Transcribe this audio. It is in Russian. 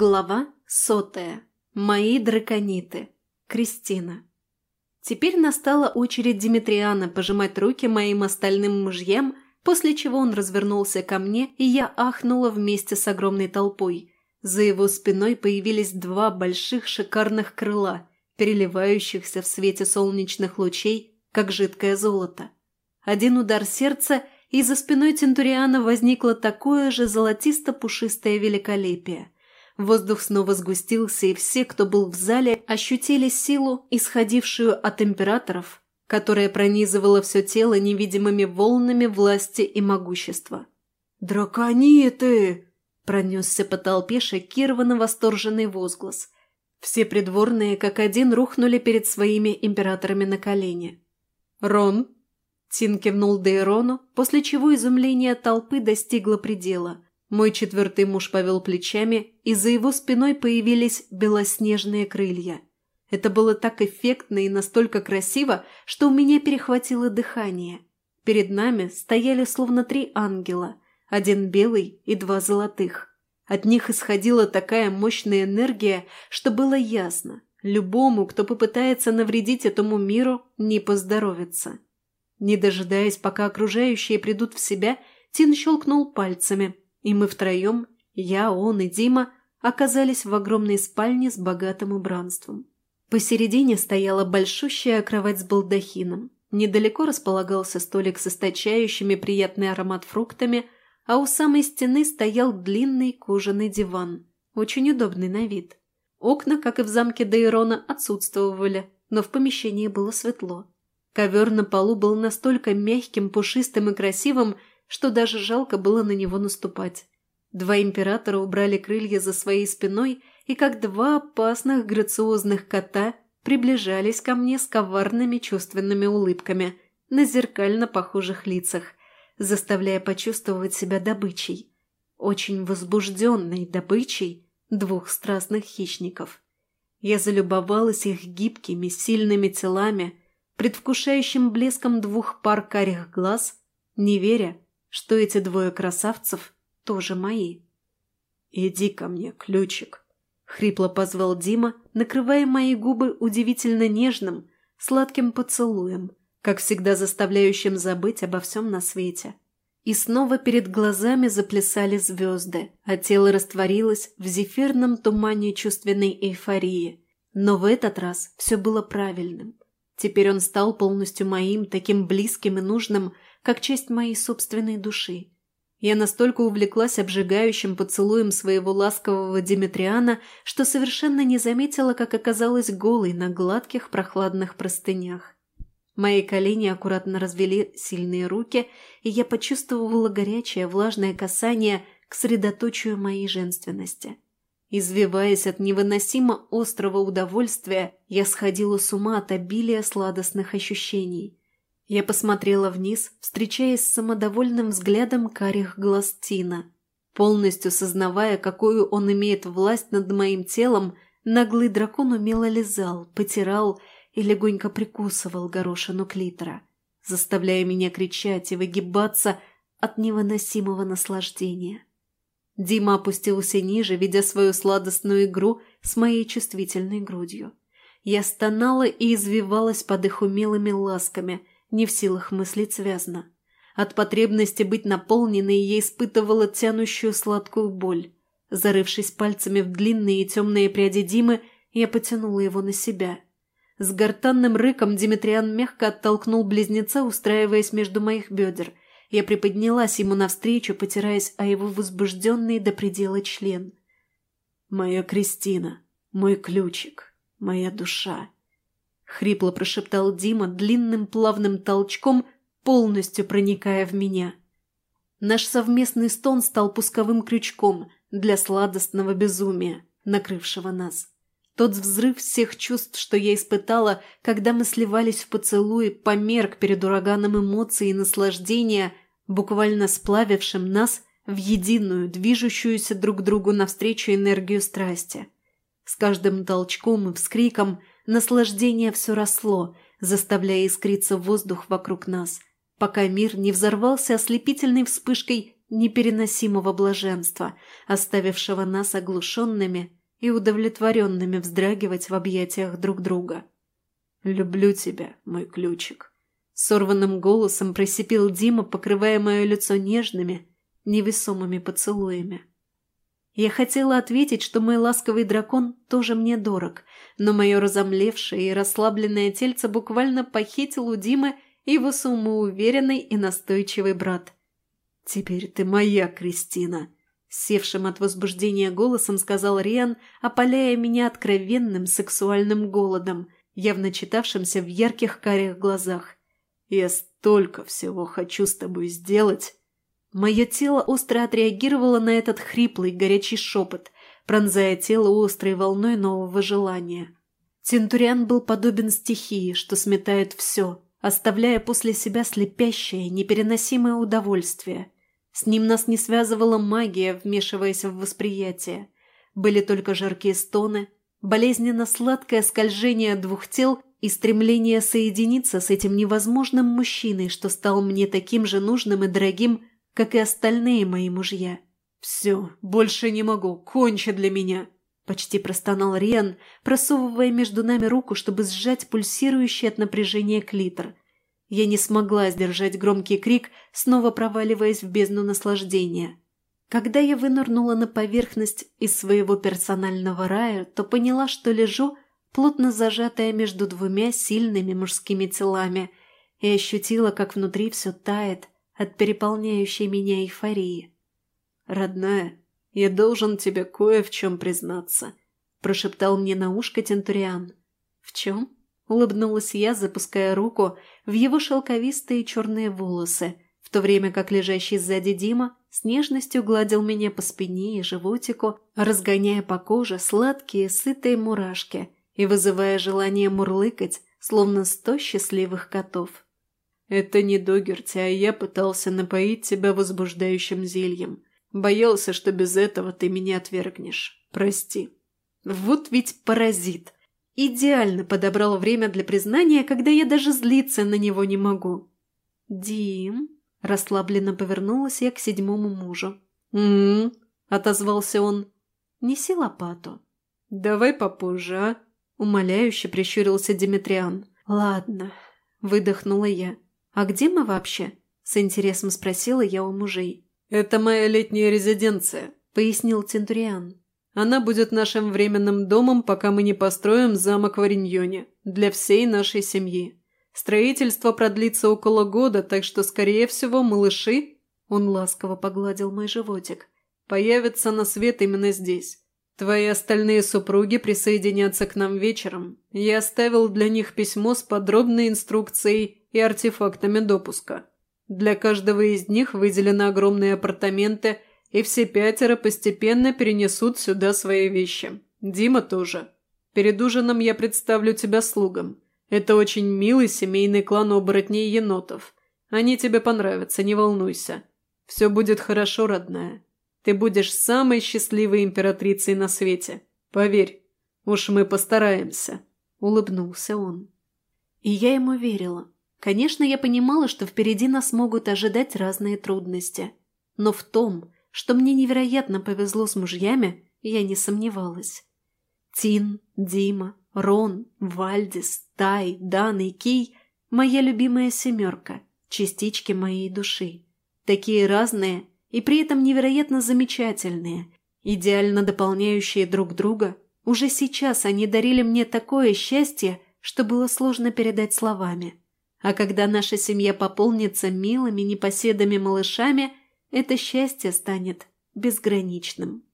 Глава сотая. Мои дракониты. Кристина. Теперь настала очередь Димитриана пожимать руки моим остальным мужьям, после чего он развернулся ко мне, и я ахнула вместе с огромной толпой. За его спиной появились два больших шикарных крыла, переливающихся в свете солнечных лучей, как жидкое золото. Один удар сердца, и за спиной Тентуриана возникло такое же золотисто-пушистое великолепие – Воздух снова сгустился, и все, кто был в зале, ощутили силу, исходившую от императоров, которая пронизывала все тело невидимыми волнами власти и могущества. «Дракониты!» – пронесся по толпе шокированно восторженный возглас. Все придворные как один рухнули перед своими императорами на колени. «Рон!» – Тин кивнул Дейрону, после чего изумление толпы достигло предела – мой четвертый муж повел плечами, и за его спиной появились белоснежные крылья. Это было так эффектно и настолько красиво, что у меня перехватило дыхание. Перед нами стояли словно три ангела, один белый и два золотых. От них исходила такая мощная энергия, что было ясно, любому, кто попытается навредить этому миру, не поздоровится. Не дожидаясь, пока окружающие придут в себя, Тин щелкнул пальцами, и мы втроем, я, он и Дима, оказались в огромной спальне с богатым убранством. Посередине стояла большущая кровать с балдахином. Недалеко располагался столик с источающими приятный аромат фруктами, а у самой стены стоял длинный кожаный диван, очень удобный на вид. Окна, как и в замке Дейрона, отсутствовали, но в помещении было светло. Ковер на полу был настолько мягким, пушистым и красивым, что даже жалко было на него наступать. Два императора убрали крылья за своей спиной и, как два опасных грациозных кота, приближались ко мне с коварными чувственными улыбками на зеркально похожих лицах, заставляя почувствовать себя добычей. Очень возбужденной добычей двух страстных хищников. Я залюбовалась их гибкими, сильными телами, предвкушающим блеском двух пар карих глаз, не веря, что эти двое красавцев тоже мои. «Иди ко мне, ключик», — хрипло позвал Дима, накрывая мои губы удивительно нежным, сладким поцелуем, как всегда заставляющим забыть обо всем на свете. И снова перед глазами заплясали звезды, а тело растворилось в зефирном тумане чувственной эйфории. Но в этот раз все было правильным. Теперь он стал полностью моим, таким близким и нужным, как часть моей собственной души. Я настолько увлеклась обжигающим поцелуем своего ласкового Димитриана, что совершенно не заметила, как оказалась голой на гладких прохладных простынях. Мои колени аккуратно развели сильные руки, и я почувствовала горячее влажное касание к средоточию моей женственности. Извиваясь от невыносимо острого удовольствия, я сходила с ума от обилия сладостных ощущений. Я посмотрела вниз, встречаясь с самодовольным взглядом карих глаз Тина. Полностью сознавая, какую он имеет власть над моим телом, наглый дракон умело лизал, потирал и легонько прикусывал горошину клитора, заставляя меня кричать и выгибаться от невыносимого наслаждения. Дима опустился ниже, ведя свою сладостную игру с моей чувствительной грудью. Я стонала и извивалась под их умелыми ласками – не в силах мыслить связно. От потребности быть наполненной я испытывала тянущую сладкую боль. Зарывшись пальцами в длинные и темные пряди Димы, я потянула его на себя. С гортанным рыком Димитриан мягко оттолкнул близнеца, устраиваясь между моих бедер. Я приподнялась ему навстречу, потираясь о его возбужденный до предела член. «Моя Кристина, мой ключик, моя душа», Хрипло прошептал Дима длинным плавным толчком, полностью проникая в меня. Наш совместный стон стал пусковым крючком для сладостного безумия, накрывшего нас. Тот взрыв всех чувств, что я испытала, когда мы сливались в поцелуи, померк перед ураганом эмоций и наслаждения, буквально сплавившим нас в единую, движущуюся друг другу навстречу энергию страсти. С каждым толчком и вскриком Наслаждение все росло, заставляя искриться воздух вокруг нас, пока мир не взорвался ослепительной вспышкой непереносимого блаженства, оставившего нас оглушенными и удовлетворенными вздрагивать в объятиях друг друга. «Люблю тебя, мой ключик», — сорванным голосом просипел Дима, покрывая мое лицо нежными, невесомыми поцелуями. Я хотела ответить, что мой ласковый дракон тоже мне дорог, но мое разомлевшее и расслабленное тельце буквально похитил у Димы его самоуверенный и настойчивый брат. «Теперь ты моя, Кристина!» Севшим от возбуждения голосом сказал Риан, опаляя меня откровенным сексуальным голодом, явно читавшимся в ярких карих глазах. «Я столько всего хочу с тобой сделать!» Мое тело остро отреагировало на этот хриплый, горячий шепот, пронзая тело острой волной нового желания. Центуриан был подобен стихии, что сметает все, оставляя после себя слепящее, непереносимое удовольствие. С ним нас не связывала магия, вмешиваясь в восприятие. Были только жаркие стоны, болезненно сладкое скольжение двух тел и стремление соединиться с этим невозможным мужчиной, что стал мне таким же нужным и дорогим, как и остальные мои мужья. «Все, больше не могу, кончи для меня!» Почти простонал Риан, просовывая между нами руку, чтобы сжать пульсирующий от напряжения клитор. Я не смогла сдержать громкий крик, снова проваливаясь в бездну наслаждения. Когда я вынырнула на поверхность из своего персонального рая, то поняла, что лежу, плотно зажатая между двумя сильными мужскими телами, и ощутила, как внутри все тает, от переполняющей меня эйфории. «Родная, я должен тебе кое в чем признаться», – прошептал мне на ушко Тентуриан. «В чем?» – улыбнулась я, запуская руку в его шелковистые черные волосы, в то время как лежащий сзади Дима с нежностью гладил меня по спине и животику, разгоняя по коже сладкие сытые мурашки и вызывая желание мурлыкать, словно сто счастливых котов. «Это не Догерти, а я пытался напоить тебя возбуждающим зельем. Боялся, что без этого ты меня отвергнешь. Прости». Вот ведь паразит. Идеально подобрал время для признания, когда я даже злиться на него не могу. «Дим?» – расслабленно повернулась я к седьмому мужу. «М-м-м», отозвался он. «Неси лопату». «Давай попозже, а?» – умоляюще прищурился Димитриан. «Ладно», – выдохнула я. «А где мы вообще?» – с интересом спросила я у мужей. «Это моя летняя резиденция», – пояснил Центуриан. «Она будет нашим временным домом, пока мы не построим замок в Ориньоне для всей нашей семьи. Строительство продлится около года, так что, скорее всего, малыши...» Он ласково погладил мой животик. «Появятся на свет именно здесь. Твои остальные супруги присоединятся к нам вечером. Я оставил для них письмо с подробной инструкцией и артефактами допуска. Для каждого из них выделены огромные апартаменты, и все пятеро постепенно перенесут сюда свои вещи. Дима тоже. Перед ужином я представлю тебя слугам. Это очень милый семейный клан оборотней енотов. Они тебе понравятся, не волнуйся. Все будет хорошо, родная. Ты будешь самой счастливой императрицей на свете. Поверь, уж мы постараемся», — улыбнулся он. И я ему верила. Конечно, я понимала, что впереди нас могут ожидать разные трудности. Но в том, что мне невероятно повезло с мужьями, я не сомневалась. Тин, Дима, Рон, Вальдис, Тай, Дан и Кей – моя любимая семерка, частички моей души. Такие разные и при этом невероятно замечательные, идеально дополняющие друг друга. Уже сейчас они дарили мне такое счастье, что было сложно передать словами. А когда наша семья пополнится милыми непоседами малышами, это счастье станет безграничным.